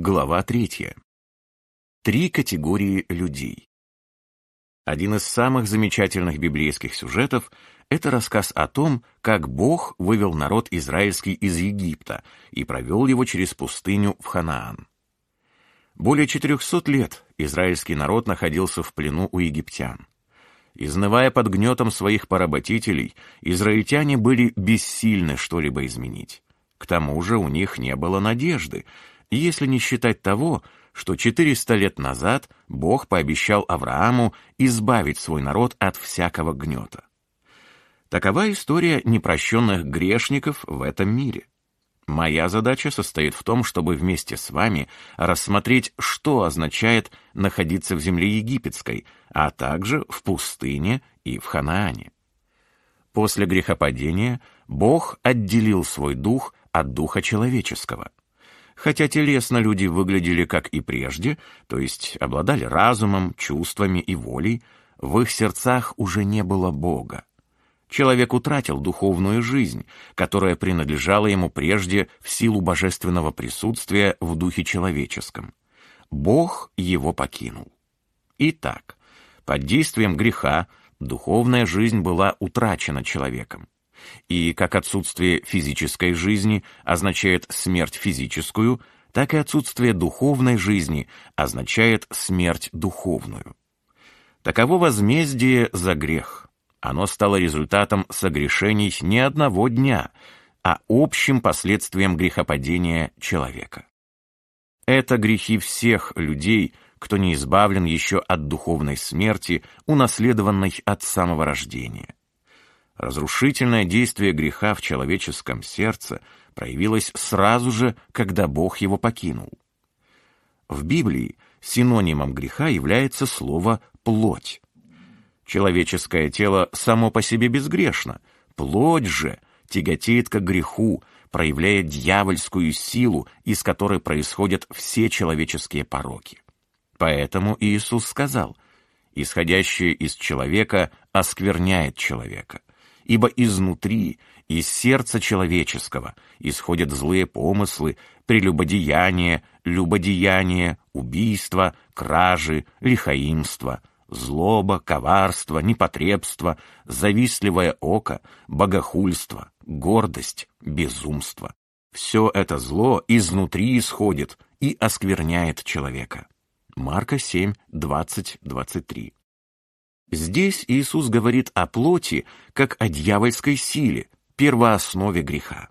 глава 3. Три категории людей. Один из самых замечательных библейских сюжетов — это рассказ о том, как Бог вывел народ израильский из Египта и провел его через пустыню в Ханаан. Более 400 лет израильский народ находился в плену у египтян. Изнывая под гнетом своих поработителей, израильтяне были бессильны что-либо изменить. К тому же у них не было надежды, если не считать того, что 400 лет назад Бог пообещал Аврааму избавить свой народ от всякого гнета. Такова история непрощенных грешников в этом мире. Моя задача состоит в том, чтобы вместе с вами рассмотреть, что означает находиться в земле египетской, а также в пустыне и в Ханаане. После грехопадения Бог отделил свой дух от духа человеческого. Хотя телесно люди выглядели как и прежде, то есть обладали разумом, чувствами и волей, в их сердцах уже не было Бога. Человек утратил духовную жизнь, которая принадлежала ему прежде в силу божественного присутствия в духе человеческом. Бог его покинул. Итак, под действием греха духовная жизнь была утрачена человеком. И как отсутствие физической жизни означает смерть физическую, так и отсутствие духовной жизни означает смерть духовную. Таково возмездие за грех – оно стало результатом согрешений не одного дня, а общим последствием грехопадения человека. Это грехи всех людей, кто не избавлен еще от духовной смерти, унаследованной от самого рождения. Разрушительное действие греха в человеческом сердце проявилось сразу же, когда Бог его покинул. В Библии синонимом греха является слово «плоть». Человеческое тело само по себе безгрешно, плоть же тяготеет к греху, проявляя дьявольскую силу, из которой происходят все человеческие пороки. Поэтому Иисус сказал, «Исходящее из человека оскверняет человека, ибо изнутри, из сердца человеческого, исходят злые помыслы, прелюбодеяние, любодеяние, убийство, кражи, лихаимство, злоба, коварство, непотребство, завистливое око, богохульство, гордость, безумство. Все это зло изнутри исходит и оскверняет человека. Марка 7, 20, 23. Здесь Иисус говорит о плоти, как о дьявольской силе, первооснове греха.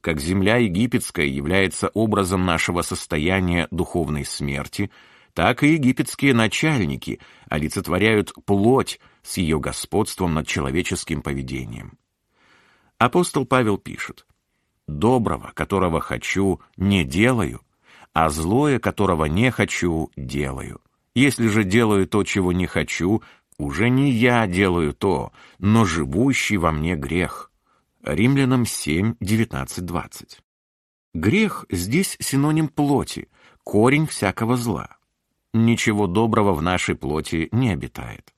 Как земля египетская является образом нашего состояния духовной смерти – так и египетские начальники олицетворяют плоть с ее господством над человеческим поведением. Апостол Павел пишет, «Доброго, которого хочу, не делаю, а злое, которого не хочу, делаю. Если же делаю то, чего не хочу, уже не я делаю то, но живущий во мне грех». Римлянам 7, 19, 20. Грех здесь синоним плоти, корень всякого зла ничего доброго в нашей плоти не обитает.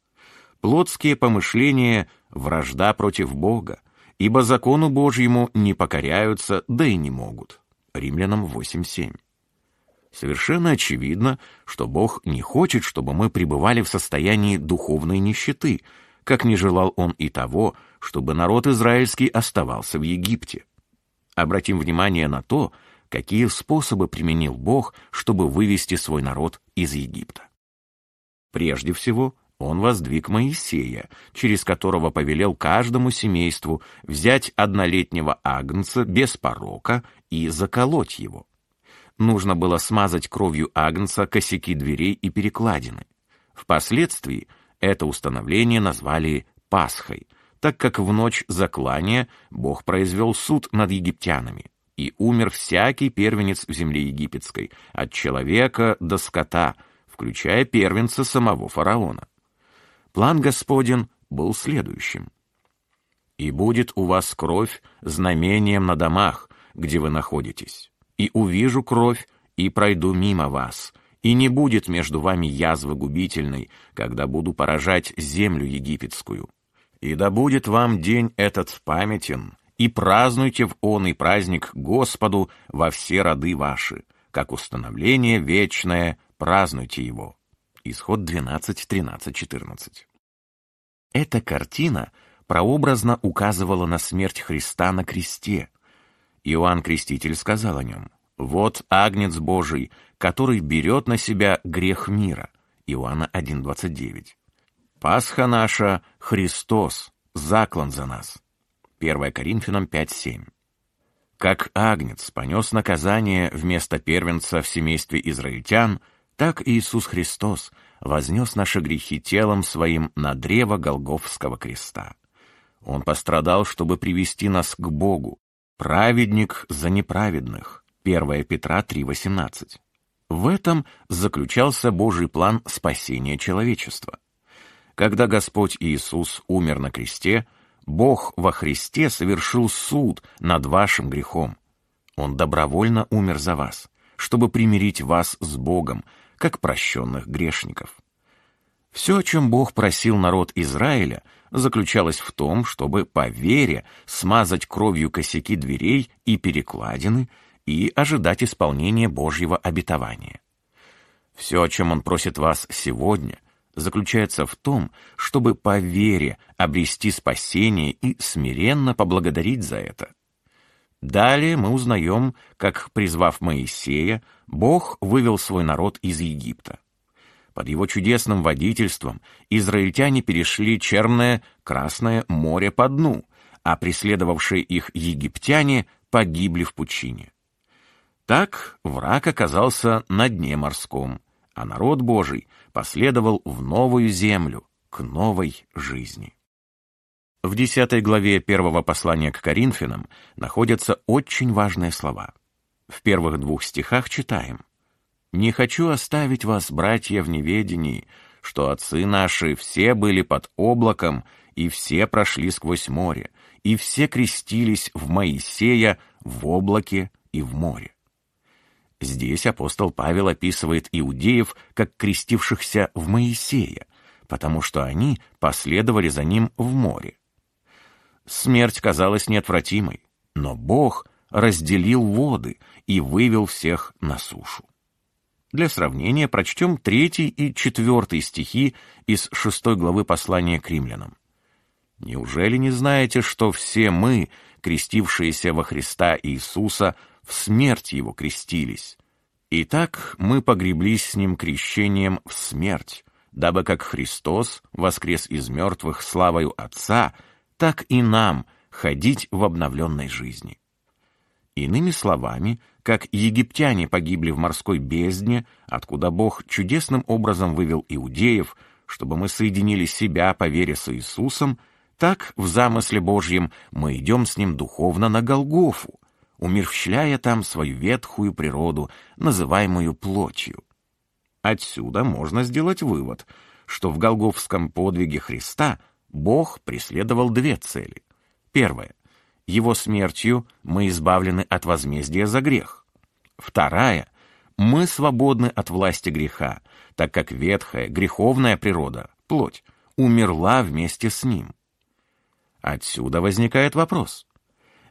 Плотские помышления — вражда против Бога, ибо закону Божьему не покоряются, да и не могут. Римлянам 8.7. Совершенно очевидно, что Бог не хочет, чтобы мы пребывали в состоянии духовной нищеты, как не желал Он и того, чтобы народ израильский оставался в Египте. Обратим внимание на то, какие способы применил Бог, чтобы вывести свой народ из Египта. Прежде всего, он воздвиг Моисея, через которого повелел каждому семейству взять однолетнего агнца без порока и заколоть его. Нужно было смазать кровью агнца косяки дверей и перекладины. Впоследствии это установление назвали Пасхой, так как в ночь заклания Бог произвел суд над египтянами и умер всякий первенец в земле египетской, от человека до скота, включая первенца самого фараона. План Господен был следующим. «И будет у вас кровь знамением на домах, где вы находитесь, и увижу кровь, и пройду мимо вас, и не будет между вами язвы губительной, когда буду поражать землю египетскую. И да будет вам день этот памятен, и празднуйте в он и праздник Господу во все роды ваши. как установление вечное, празднуйте его. Исход 12, 13, 14. Эта картина прообразно указывала на смерть Христа на кресте. Иоанн Креститель сказал о нем, «Вот Агнец Божий, который берет на себя грех мира». Иоанна 1,29. «Пасха наша — Христос, заклан за нас». 1 Коринфянам 5,7. Как Агнец понес наказание вместо первенца в семействе израильтян, так Иисус Христос вознес наши грехи телом своим на древо Голгофского креста. Он пострадал, чтобы привести нас к Богу, праведник за неправедных. 1 Петра 3,18. В этом заключался Божий план спасения человечества. Когда Господь Иисус умер на кресте, Бог во Христе совершил суд над вашим грехом. Он добровольно умер за вас, чтобы примирить вас с Богом, как прощенных грешников. Все, о чем Бог просил народ Израиля, заключалось в том, чтобы по вере смазать кровью косяки дверей и перекладины и ожидать исполнения Божьего обетования. Все, о чем Он просит вас сегодня, заключается в том, чтобы по вере обрести спасение и смиренно поблагодарить за это. Далее мы узнаем, как, призвав Моисея, Бог вывел свой народ из Египта. Под его чудесным водительством израильтяне перешли Черное Красное море по дну, а преследовавшие их египтяне погибли в пучине. Так враг оказался на дне морском, а народ Божий последовал в новую землю, к новой жизни. В десятой главе первого послания к Коринфянам находятся очень важные слова. В первых двух стихах читаем «Не хочу оставить вас, братья, в неведении, что отцы наши все были под облаком, и все прошли сквозь море, и все крестились в Моисея в облаке и в море. Здесь апостол Павел описывает иудеев как крестившихся в Моисея, потому что они последовали за ним в море. Смерть казалась неотвратимой, но Бог разделил воды и вывел всех на сушу. Для сравнения прочтем третий и четвертый стихи из шестой главы послания к римлянам. «Неужели не знаете, что все мы, крестившиеся во Христа Иисуса, в смерть его крестились. Итак, мы погреблись с ним крещением в смерть, дабы как Христос воскрес из мертвых славою Отца, так и нам ходить в обновленной жизни. Иными словами, как египтяне погибли в морской бездне, откуда Бог чудесным образом вывел иудеев, чтобы мы соединили себя по вере с Иисусом, так в замысле Божьем мы идем с Ним духовно на Голгофу, умерщвляя там свою ветхую природу, называемую плотью. Отсюда можно сделать вывод, что в голговском подвиге Христа Бог преследовал две цели. Первая — Его смертью мы избавлены от возмездия за грех. Вторая — мы свободны от власти греха, так как ветхая, греховная природа, плоть, умерла вместе с Ним. Отсюда возникает вопрос —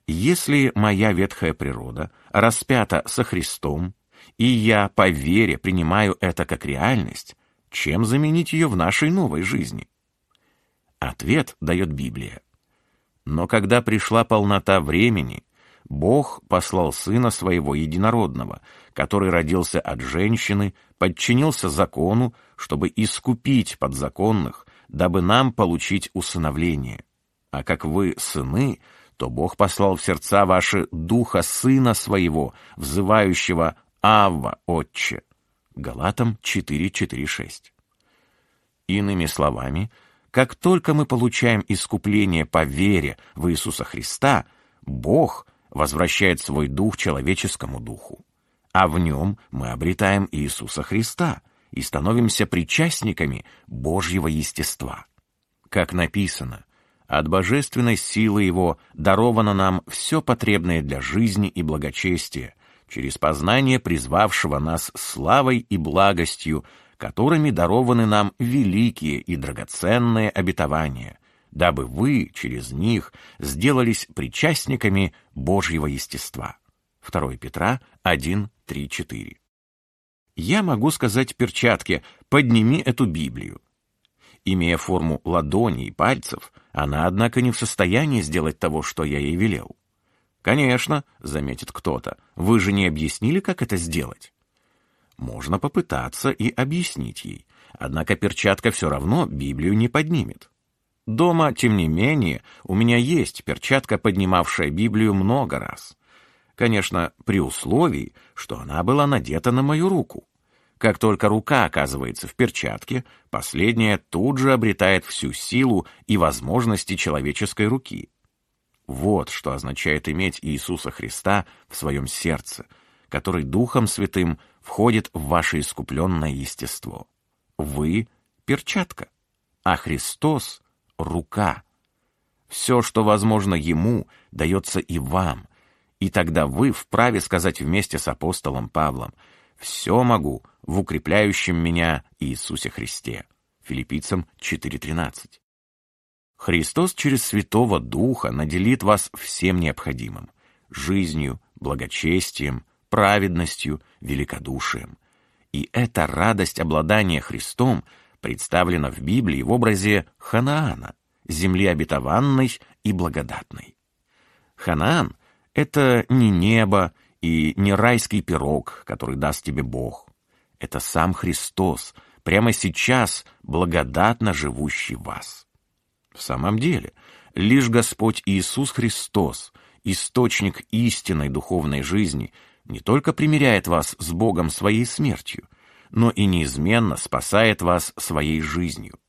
если моя ветхая природа распята со Христом, и я по вере принимаю это как реальность, чем заменить ее в нашей новой жизни? Ответ дает Библия. Но когда пришла полнота времени, Бог послал Сына Своего Единородного, который родился от женщины, подчинился закону, чтобы искупить подзаконных, дабы нам получить усыновление. А как вы сыны, то Бог послал в сердца ваши Духа Сына Своего, взывающего «Авва, Отче». Галатам 4.4.6. Иными словами, как только мы получаем искупление по вере в Иисуса Христа, Бог возвращает свой дух человеческому духу, а в нем мы обретаем Иисуса Христа и становимся причастниками Божьего естества. Как написано, от божественной силы Его даровано нам все потребное для жизни и благочестия, через познание призвавшего нас славой и благостью, которыми дарованы нам великие и драгоценные обетования, дабы вы через них сделались причастниками Божьего естества. 2 Петра 1, 3, 4. Я могу сказать перчатке «подними эту Библию». Имея форму ладони и пальцев, она, однако, не в состоянии сделать того, что я ей велел. «Конечно», — заметит кто-то, — «вы же не объяснили, как это сделать?» Можно попытаться и объяснить ей, однако перчатка все равно Библию не поднимет. Дома, тем не менее, у меня есть перчатка, поднимавшая Библию много раз. Конечно, при условии, что она была надета на мою руку. Как только рука оказывается в перчатке, последняя тут же обретает всю силу и возможности человеческой руки. Вот что означает иметь Иисуса Христа в своем сердце, который Духом Святым входит в ваше искупленное естество. Вы — перчатка, а Христос — рука. Все, что возможно Ему, дается и вам, и тогда вы вправе сказать вместе с апостолом Павлом «Все могу в укрепляющем меня Иисусе Христе». Филиппийцам 4.13. Христос через Святого Духа наделит вас всем необходимым — жизнью, благочестием, праведностью, великодушием. И эта радость обладания Христом представлена в Библии в образе Ханаана, земли обетованной и благодатной. Ханаан — это не небо и не райский пирог, который даст тебе Бог. Это сам Христос, прямо сейчас благодатно живущий вас. В самом деле, лишь Господь Иисус Христос, источник истинной духовной жизни, не только примиряет вас с Богом своей смертью, но и неизменно спасает вас своей жизнью.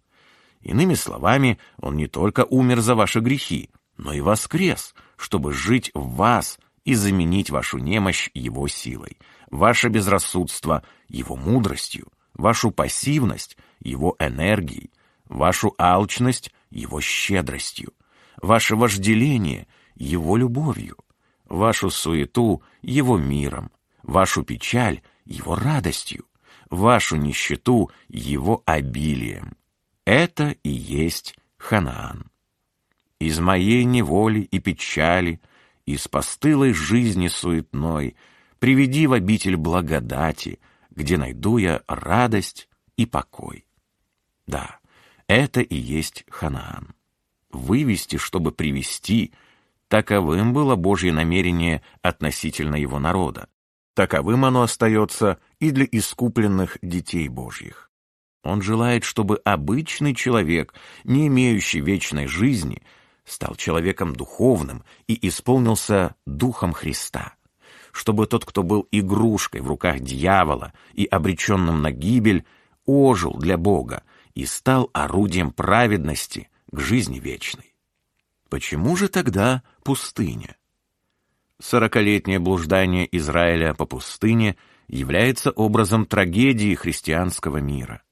Иными словами, Он не только умер за ваши грехи, но и воскрес, чтобы жить в вас и заменить вашу немощь Его силой, ваше безрассудство Его мудростью, вашу пассивность Его энергией, вашу алчность его щедростью, ваше вожделение его любовью, вашу суету его миром, вашу печаль его радостью, вашу нищету его обилием. Это и есть Ханаан. Из моей неволи и печали, из постылой жизни суетной, приведи в обитель благодати, где найду я радость и покой. Да, это и есть Ханаан. Вывести, чтобы привести, таковым было Божье намерение относительно его народа. Таковым оно остается и для искупленных детей Божьих. Он желает, чтобы обычный человек, не имеющий вечной жизни, стал человеком духовным и исполнился Духом Христа, чтобы тот, кто был игрушкой в руках дьявола и обреченным на гибель, ожил для Бога, и стал орудием праведности к жизни вечной. Почему же тогда пустыня? Сорокалетнее блуждание Израиля по пустыне является образом трагедии христианского мира.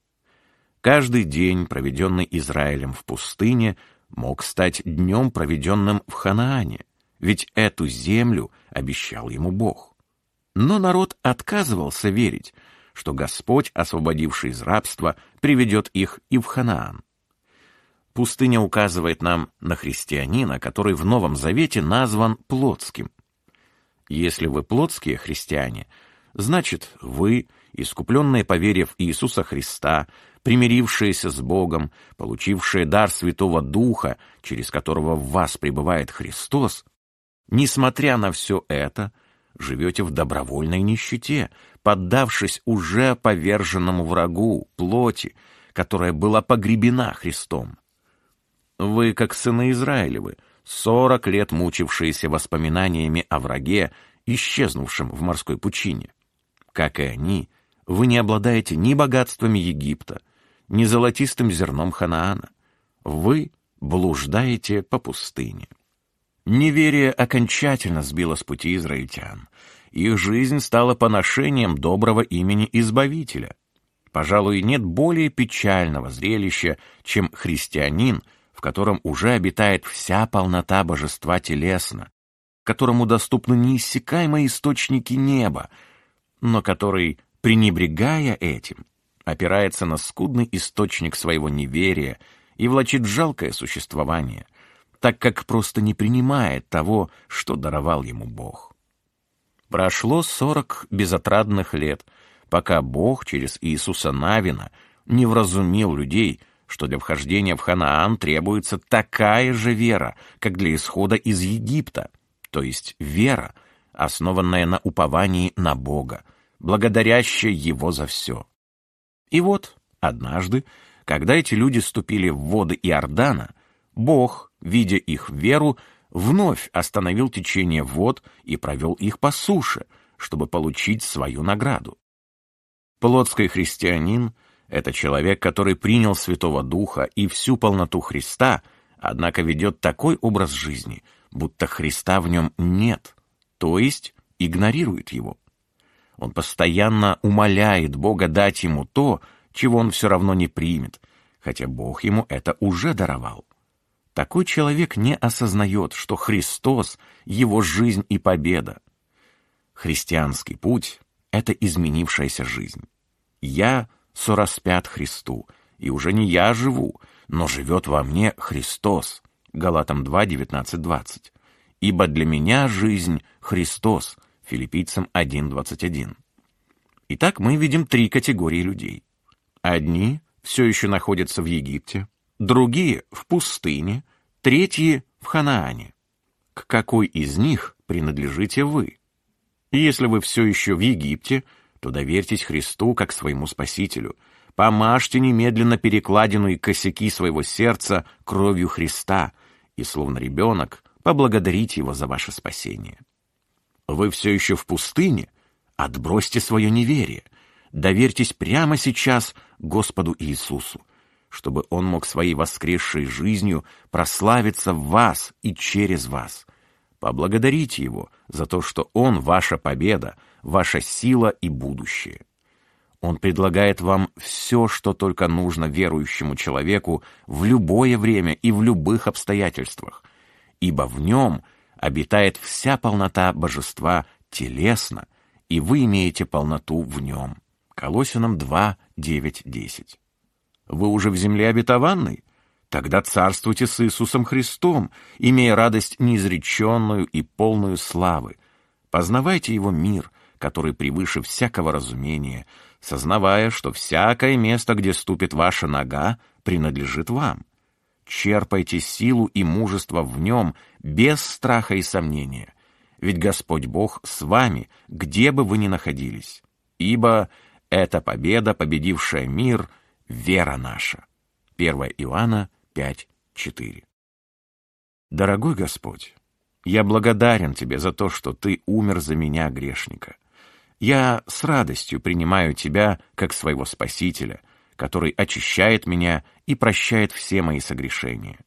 Каждый день, проведенный Израилем в пустыне, мог стать днем, проведенным в Ханаане, ведь эту землю обещал ему Бог. Но народ отказывался верить, что Господь, освободивший из рабства, приведет их и в Ханаан. Пустыня указывает нам на христианина, который в Новом Завете назван плотским. Если вы плотские христиане, значит, вы, искупленные по вере в Иисуса Христа, примирившиеся с Богом, получившие дар Святого Духа, через которого в вас пребывает Христос, несмотря на все это, живете в добровольной нищете, поддавшись уже поверженному врагу, плоти, которая была погребена Христом. Вы, как сыны Израилевы, сорок лет мучившиеся воспоминаниями о враге, исчезнувшем в морской пучине. Как и они, вы не обладаете ни богатствами Египта, ни золотистым зерном Ханаана. Вы блуждаете по пустыне. Неверие окончательно сбило с пути израильтян. Их жизнь стала поношением доброго имени Избавителя. Пожалуй, нет более печального зрелища, чем христианин, котором уже обитает вся полнота божества телесно, которому доступны неиссякаемые источники неба, но который, пренебрегая этим, опирается на скудный источник своего неверия и влачит жалкое существование, так как просто не принимает того, что даровал ему Бог. Прошло сорок безотрадных лет, пока Бог через Иисуса Навина не вразумил людей, что для вхождения в Ханаан требуется такая же вера, как для исхода из Египта, то есть вера, основанная на уповании на Бога, благодарящая Его за все. И вот, однажды, когда эти люди ступили в воды Иордана, Бог, видя их веру, вновь остановил течение вод и провел их по суше, чтобы получить свою награду. Плотский христианин — это человек, который принял Святого Духа и всю полноту Христа, однако ведет такой образ жизни, будто Христа в нем нет, то есть игнорирует его. Он постоянно умоляет Бога дать ему то, чего он все равно не примет, хотя Бог ему это уже даровал. Такой человек не осознает, что Христос — его жизнь и победа. Христианский путь — это изменившаяся жизнь. Я сораспят Христу, и уже не я живу, но живет во мне Христос. Галатам 2, 19, 20. Ибо для меня жизнь — Христос. Филиппийцам 1, 21. Итак, мы видим три категории людей. Одни все еще находятся в Египте, другие — в пустыне, третьи — в Ханаане. К какой из них принадлежите вы? Если вы все еще в Египте, то доверьтесь Христу как своему Спасителю. Помажьте немедленно перекладину и косяки своего сердца кровью Христа и, словно ребенок, поблагодарите Его за ваше спасение. Вы все еще в пустыне? Отбросьте свое неверие. Доверьтесь прямо сейчас Господу Иисусу чтобы Он мог своей воскресшей жизнью прославиться в вас и через вас. Поблагодарите Его за то, что Он ваша победа, ваша сила и будущее. Он предлагает вам все, что только нужно верующему человеку в любое время и в любых обстоятельствах, ибо в нем обитает вся полнота божества телесно, и вы имеете полноту в нем. Колосинам 2, 9, 10. Вы уже в земле обетованной? Тогда царствуйте с Иисусом Христом, имея радость неизреченную и полную славы. Познавайте Его мир, который превыше всякого разумения, сознавая, что всякое место, где ступит ваша нога, принадлежит вам. Черпайте силу и мужество в нем без страха и сомнения, ведь Господь Бог с вами, где бы вы ни находились. Ибо эта победа, победившая мир — вера наша. 1 Иоанна 5:4. Дорогой Господь, я благодарен Тебе за то, что Ты умер за меня, грешника. Я с радостью принимаю Тебя как своего Спасителя, который очищает меня и прощает все мои согрешения.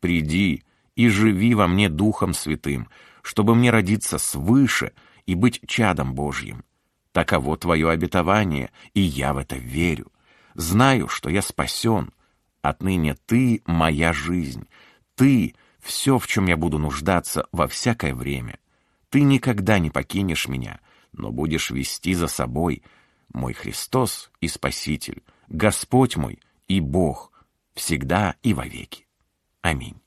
Приди и живи во мне Духом Святым, чтобы мне родиться свыше и быть чадом Божьим. Таково Твое обетование, и я в это верю. Знаю, что я спасен. Отныне ты — моя жизнь. Ты — все, в чем я буду нуждаться во всякое время. Ты никогда не покинешь меня, но будешь вести за собой мой Христос и Спаситель, Господь мой и Бог, всегда и вовеки. Аминь.